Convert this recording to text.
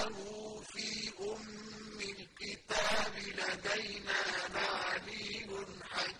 إنه في أم الكتاب لدينا لعلي حي